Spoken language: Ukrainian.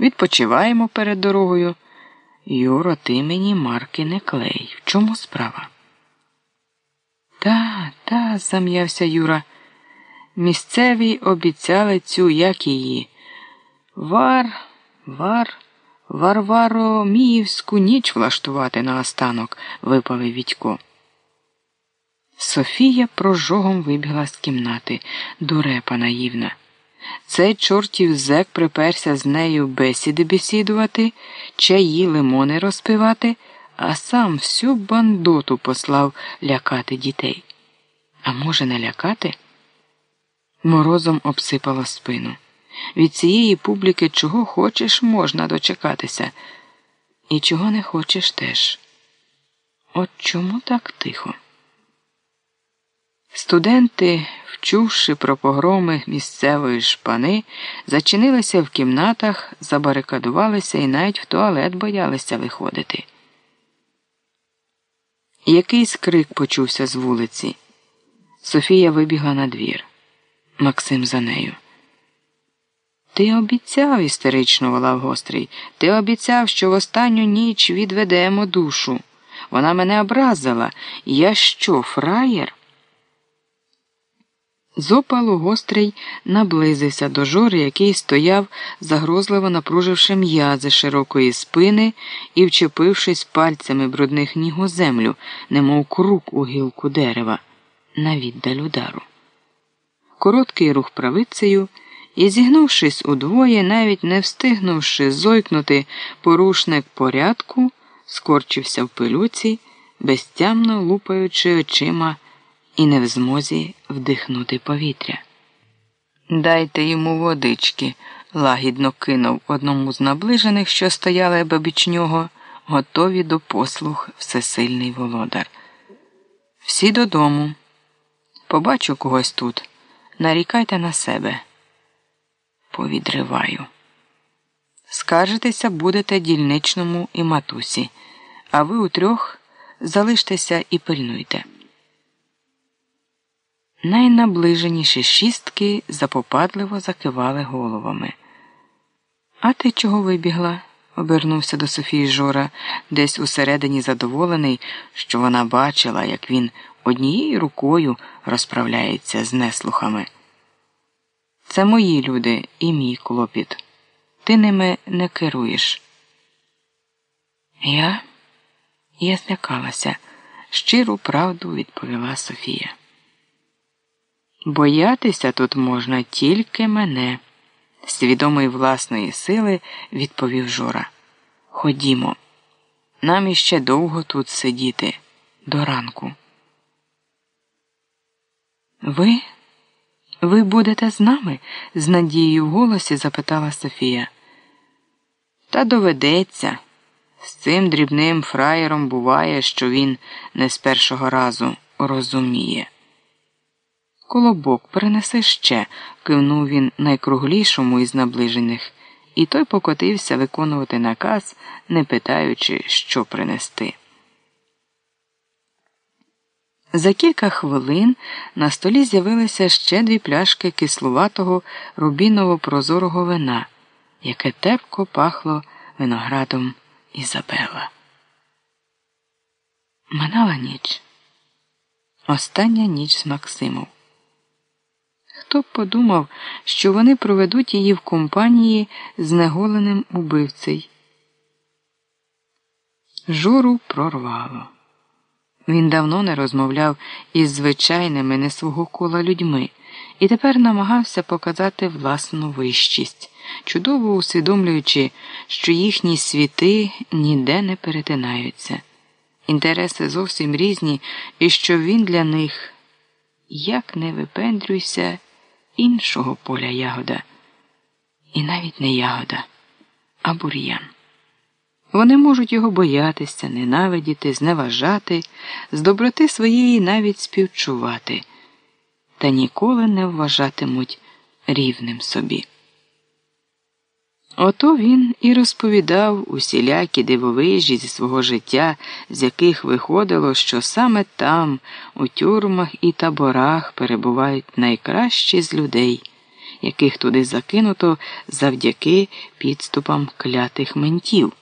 Відпочиваємо перед дорогою. Юро, ти мені марки не клей. В чому справа? Та, та, зам'явся Юра. Місцеві обіцяли цю, як її. Вар, вар, Варвароміївську ніч влаштувати на останок, випалив Відько. Софія прожогом вибігла з кімнати, дурепа наївна. Цей чортів зек приперся з нею бесіди бесідувати, чаї лимони розпивати, а сам всю бандоту послав лякати дітей. А може, не лякати? Морозом обсипало спину. Від цієї публіки чого хочеш, можна дочекатися, і чого не хочеш теж. От чому так тихо? Студенти, вчувши про погроми місцевої шпани, зачинилися в кімнатах, забарикадувалися і навіть в туалет боялися виходити. Якийсь крик почувся з вулиці. Софія вибігла на двір. Максим за нею. Ти обіцяв, істерично волав гострий. Ти обіцяв, що в останню ніч відведемо душу. Вона мене образила. Я що, фраєр? З опалу гострий наблизився до жори, який стояв, загрозливо напруживши м'язи широкої спини і вчепившись пальцями брудних ніг у землю, немов крук у гілку дерева, на віддаль удару. Короткий рух правицею і, зігнувшись удвоє, навіть не встигнувши зойкнути порушник порядку, скорчився в пилюці, безтямно лупаючи очима і не в змозі вдихнути повітря. Дайте йому водички, лагідно кинув одному з наближених, що стояли бабіч нього, готові до послуг всесильний володар. Всі додому. Побачу когось тут. Нарікайте на себе. Повідриваю. Скаржитеся будете дільничному і матусі, а ви утрьох залиштеся і пильнуйте. Найнаближеніші шістки запопадливо закивали головами. А ти чого вибігла? обернувся до Софії Жора, десь усередині задоволений, що вона бачила, як він однією рукою розправляється з неслухами. Це мої люди і мій клопіт. Ти ними не керуєш. Я Я злякалася, щиру правду відповіла Софія. Боятися тут можна тільки мене, свідомої власної сили відповів Жора. Ходімо, нам іще довго тут сидіти до ранку. Ви? Ви будете з нами? з надією в голосі запитала Софія. Та доведеться. З цим дрібним фраєром буває, що він не з першого разу розуміє. Колобок перенеси ще, кивнув він найкруглішому із наближених, і той покотився виконувати наказ, не питаючи, що принести. За кілька хвилин на столі з'явилися ще дві пляшки кислуватого рубіново прозорого вина, яке терпко пахло виноградом Ізабела. Минала ніч. Остання ніч з Максимом. Хто б подумав, що вони проведуть її в компанії з неголеним убивцей? Журу прорвало. Він давно не розмовляв із звичайними не свого кола людьми і тепер намагався показати власну вищість, чудово усвідомлюючи, що їхні світи ніде не перетинаються. Інтереси зовсім різні, і що він для них як не випендрюйся іншого поля ягода, і навіть не ягода, а бур'ян. Вони можуть його боятися, ненавидіти, зневажати, з доброти своєї навіть співчувати, та ніколи не вважатимуть рівним собі. Ото він і розповідав усілякі дивовижі зі свого життя, з яких виходило, що саме там, у тюрмах і таборах, перебувають найкращі з людей яких туди закинуто завдяки підступам клятих ментів.